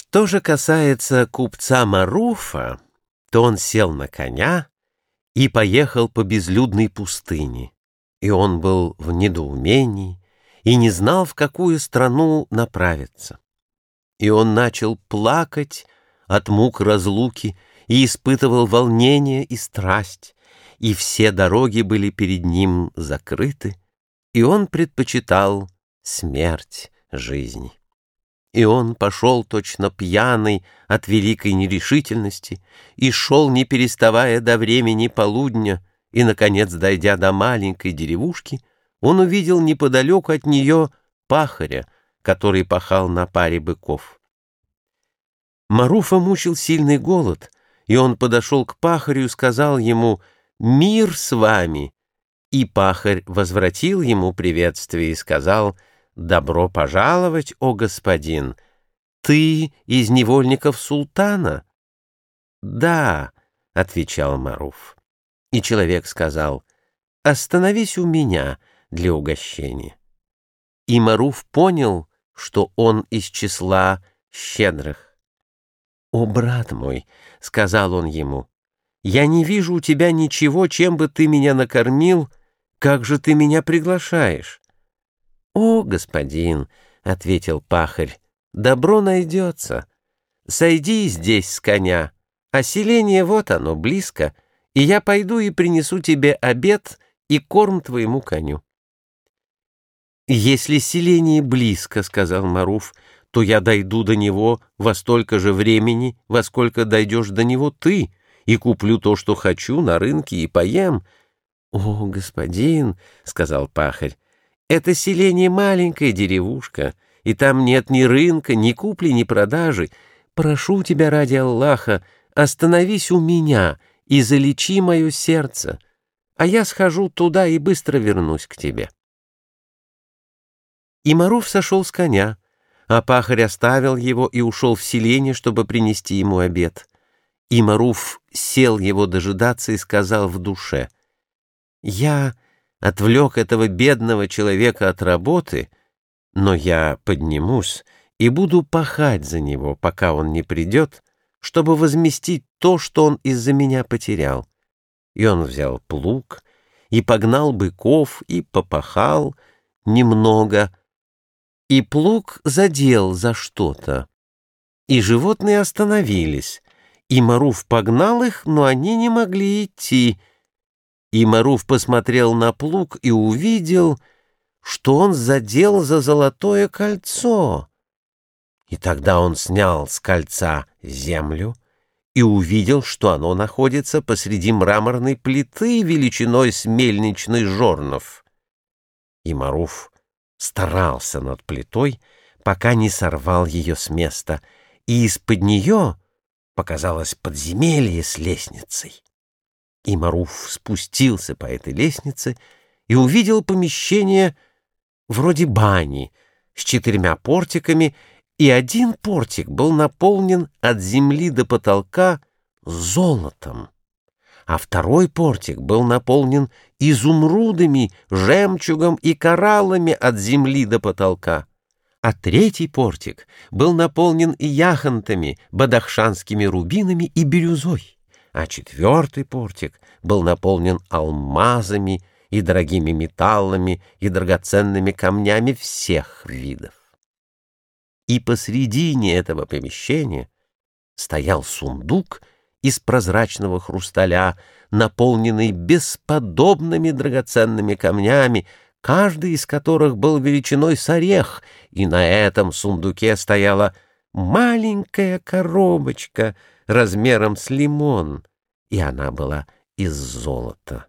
Что же касается купца Маруфа, то он сел на коня и поехал по безлюдной пустыне, и он был в недоумении и не знал, в какую страну направиться. И он начал плакать от мук разлуки и испытывал волнение и страсть, и все дороги были перед ним закрыты, и он предпочитал смерть жизни. И он пошел точно пьяный от великой нерешительности и шел, не переставая до времени полудня, и, наконец, дойдя до маленькой деревушки, он увидел неподалеку от нее пахаря, который пахал на паре быков. Маруфа мучил сильный голод, и он подошел к пахарю и сказал ему «Мир с вами!» И пахарь возвратил ему приветствие и сказал — «Добро пожаловать, о господин! Ты из невольников султана?» «Да», — отвечал Маруф. И человек сказал, «Остановись у меня для угощения». И Маруф понял, что он из числа щедрых. «О, брат мой», — сказал он ему, — «я не вижу у тебя ничего, чем бы ты меня накормил, как же ты меня приглашаешь?» «О, господин», — ответил пахарь, — «добро найдется. Сойди здесь с коня, а селение вот оно, близко, и я пойду и принесу тебе обед и корм твоему коню». «Если селение близко», — сказал Маруф, — «то я дойду до него во столько же времени, во сколько дойдешь до него ты, и куплю то, что хочу, на рынке и поем». «О, господин», — сказал пахарь, это селение маленькая деревушка, и там нет ни рынка, ни купли, ни продажи. Прошу тебя ради Аллаха, остановись у меня и залечи мое сердце, а я схожу туда и быстро вернусь к тебе. И Маруф сошел с коня, а пахарь оставил его и ушел в селение, чтобы принести ему обед. И Маруф сел его дожидаться и сказал в душе, «Я отвлек этого бедного человека от работы, но я поднимусь и буду пахать за него, пока он не придет, чтобы возместить то, что он из-за меня потерял. И он взял плуг и погнал быков и попахал немного, и плуг задел за что-то. И животные остановились, и Маруф погнал их, но они не могли идти, и Маруф посмотрел на плуг и увидел, что он задел за золотое кольцо. И тогда он снял с кольца землю и увидел, что оно находится посреди мраморной плиты величиной с мельничный жорнов. И Маруф старался над плитой, пока не сорвал ее с места, и из-под нее показалось подземелье с лестницей. И Маруф спустился по этой лестнице и увидел помещение вроде бани с четырьмя портиками, и один портик был наполнен от земли до потолка золотом, а второй портик был наполнен изумрудами, жемчугом и кораллами от земли до потолка, а третий портик был наполнен и яхонтами, бадахшанскими рубинами и бирюзой а четвертый портик был наполнен алмазами и дорогими металлами и драгоценными камнями всех видов. И посредине этого помещения стоял сундук из прозрачного хрусталя, наполненный бесподобными драгоценными камнями, каждый из которых был величиной с орех, и на этом сундуке стояла маленькая коробочка — размером с лимон, и она была из золота.